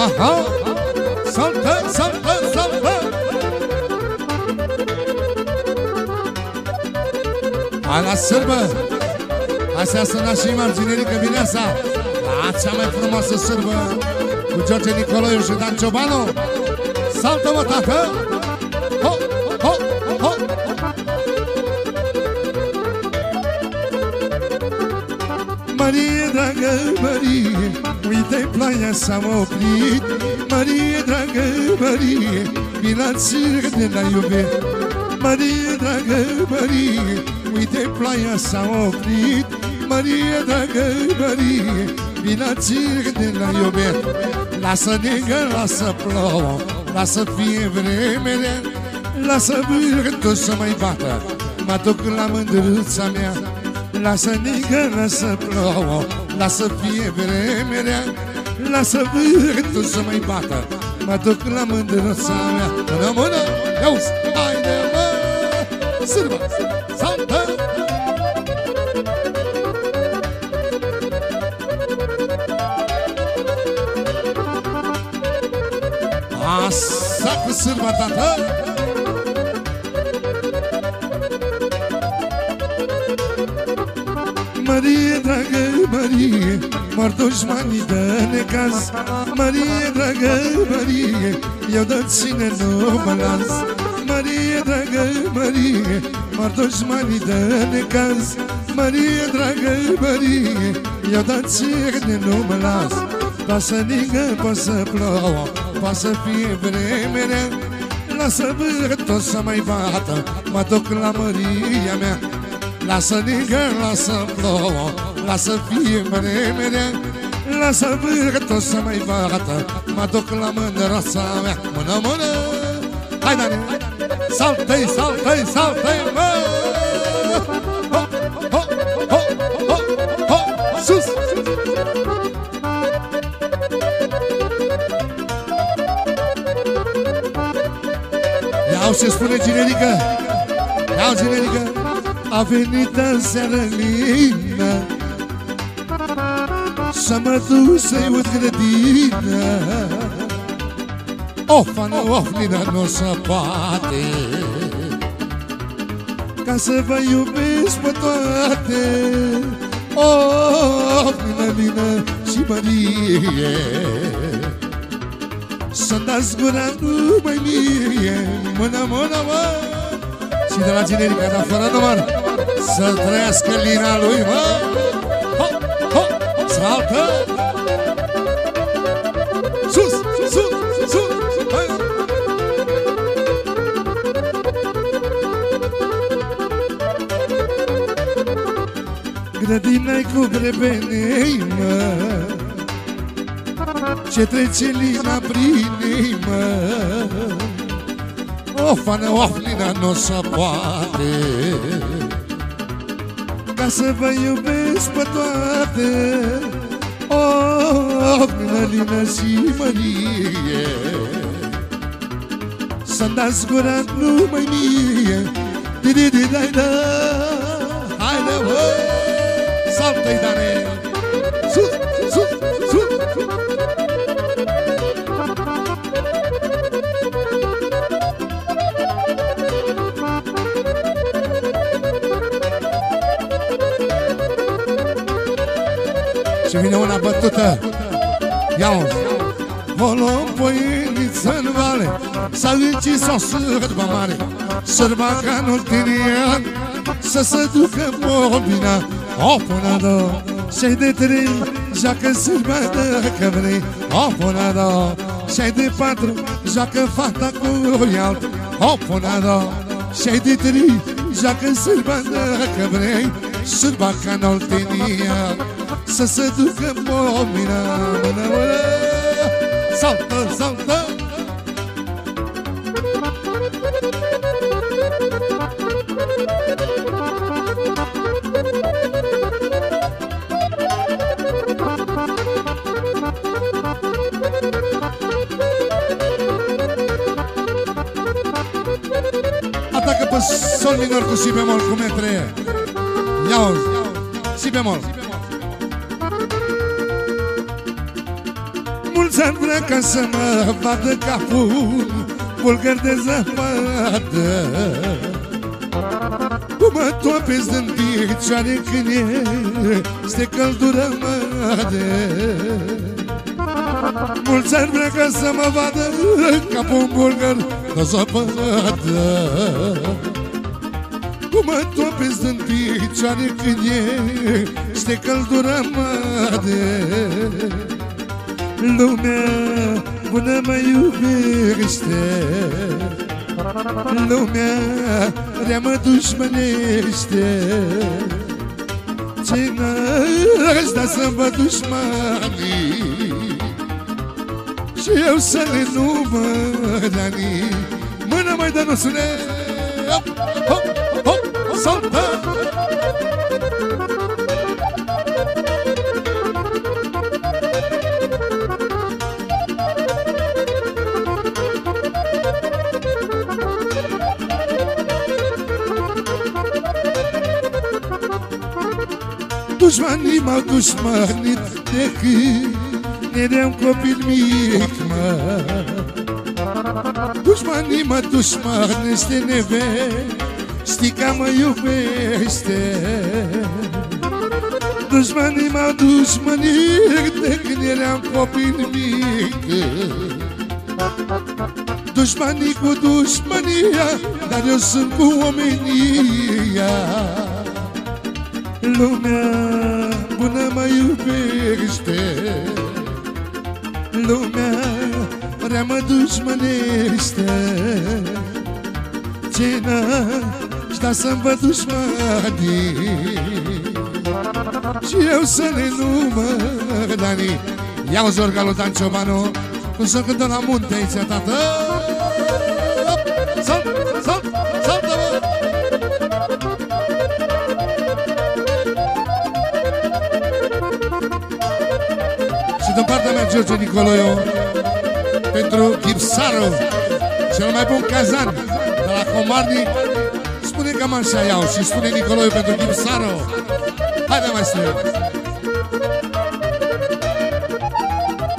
Aha, saltă, saltă, saltă Hai la sârbă Astea sunt nașii marginerică Bineasa La cea mai frumoasă sârbă Cu George Nicoloiu și Dan Ciobanu. Saltă mă tată! Ho, ho, ho! Marie, dragă, Marie Uite, ploaia s-a oprit. Marie, dragă, Marie Vino la circ de la iubire. Marie, dragă, Marie Uite, ploaia s-a oprit. Marie, dragă, Marie Vino la circ de la iubire. Lasă negă, lasă plouă Lasă fie vremere Lasă vârtul să mai bată. Mă duc la mândruța mea. Lasă nigă, lasă plouă Lasă fie vremerea Lasă vântul să mai bată. Mă duc la mândruța mea. Mână, mână, iauzi, haide mă. Sârba, saltă Asta cu sârba, tată Marie, dragă, Marie Mor dușmanii de necaz. Marie, dragă, Marie Eu de ține nu mă las. Marie, dragă, Marie Mor dușmanii de necaz. Marie, dragă, Marie Eu de ține nu mă las. Poate să ningă, poate să plouă Poate să fie vremere Lasă vârtul să mai bată Mă duc la Maria mea Lasă ningă, lasă plouă Lasă fie vremere Lasă vârtul să mai bată. Mă duc la mândroasa mea Mână, mână. Hai, Dani Saltă-i, saltă-i, saltă-i, mă. Ho, ho, ho, ho, ho Sus. Iau ce spune generică Iau generică a venit în seară lină Să mă duc să-i ud grădină. Of, fană, of, Lina, nu se poate Ca să vă iubesc pe toate. Of, Lina, Lina și Marie Să-mi dați gura numai mie. Mână, mână, mă Și de la generica, dar fără număr Să trăiască lina lui, mă! Ho, ho, saltă! Sus, sus, sus hai. Grădina-i cu grebenei, mă! Ce trece lina prin ei, mă! Of, fană, of, lina, nu se poate Ca să vă iubesc pe toate. Of, lina, lina și mărie Să-mi dați gura numai mie. Di di di dai da. Haide, mă Saltă-i, Dane una bătută Ia-o O luăm poieniță în vale. S-a încis o sârbă mare. Sârba ca în ultimian Să se ducă bobina O până două Și de trei Joacă sârba dacă vrei. O până două Și de patru Joacă fata cu alt O până două Și de trei Joacă sârba dacă vrei Sârba ca în ultimian să se ducă momina Mână, mână. Saltă, saltă! Atacă pe sol minor cu si bemol cu metre Ia-o, si bemol. Mulți ani vrea ca să mă vadă capul Bulgăr de zăpadă. Cum mă topesc în picioare când este căldură mare Mulți ani vrea ca să mă vadă Ca un bulgăr de zăpadă. Cum mă topesc în picioare când este căldură mare. Lumea bună mă iubește. Lumea rea mă dușmănește. Ce n-aș să-mi văd dușmanii? Și eu să le număr anii. Mână mai dă nu sune Hop, hop, hop, saltă Dușmanii m-au dușmanit de când eram copil mic, mă. Dușmanii mă dușmanește neve Știi că mă iubește. Dușmanii m-au dușmanit de când eram copil mic. Dușmanii cu dușmania Dar eu sunt cu omenia. Lumea bună mă iubește. Lumea rea mă dușmănește Ce n-aș da să-mi văd dușmanii. Și eu să ne număr Dani. Ia-o zorga lui Dan Ciobanu Cum să cântă la munte aici, tată. Salt, salt, saltă-mă Și din partea mea, George Nicoloiu Pentru Chipsaru Cel mai bun cazan De la Comarnic Spune cam așa iau Și spune Nicoloiu pentru Chipsaru Haide, maestru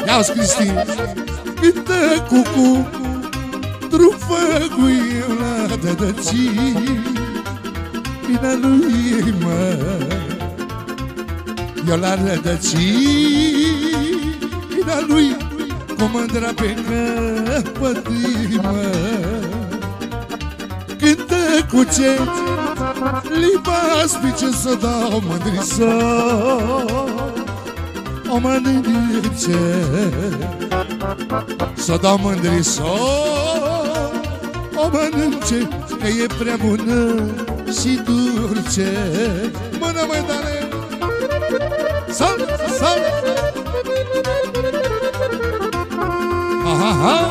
Ia-o, Cristi Cântă cucu Trufă cu eu la dădăcii Vina lui mă Eu la rădăcina lui Cu mândra pe căpătimă Cântă cu ce Limba spice să dau mândrisă O mândrice Să dau mândrisă O mănânce Că e prea bună și dulce. Mână mai tare! Sal, sal! Aha, aha Ia-uzi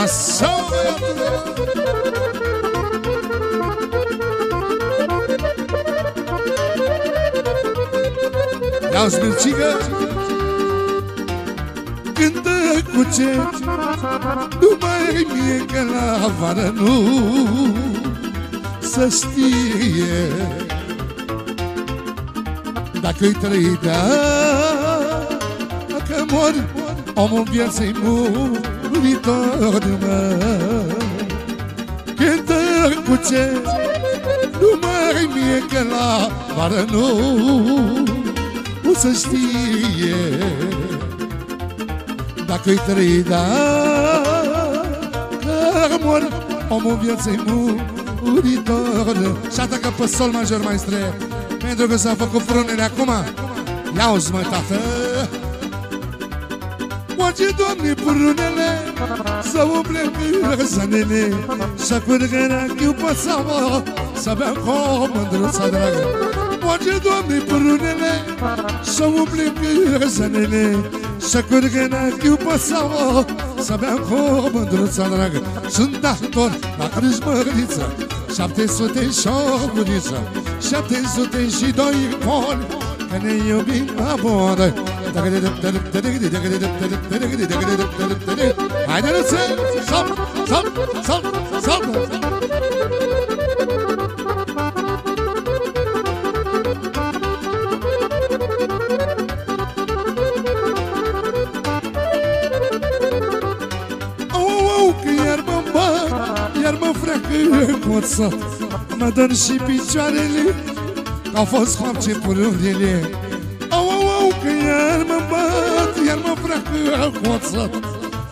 Așa, băiatule Ia-uzi, Mircică Cântă cu ce? Nu mai mie că la vară nu. Să știe. Dacă-i trăi da Că mor Omul viață-i muritor mă Cântă cu ce Nu mai mie că la vară nu O să știe. Dacă-i trăi, da Că mor omul vieții muritor. Și atacă pe sol major, maestre Pentru că s-a făcut frunele acum. Ia-uzi, mă, tată. Face, Doamne, prunele Să umple cârăzanele Să curgă rachiu pe samă Să bea cu mândruța dragă. Face, Doamne, prunele Să umple cârăzanele să curgă nachiu pe samă Să bea cu mândruța dragă. Sunt dator la crâșmăriță 700 și o buniță 700 și doi coli Că ne iubim la boră Hai, Dănuță, salt, salt, salt, salt Coță, mă dă și picioarele Au fost face pururile Au, au, au, că iar mă bat Iar mă freacă coță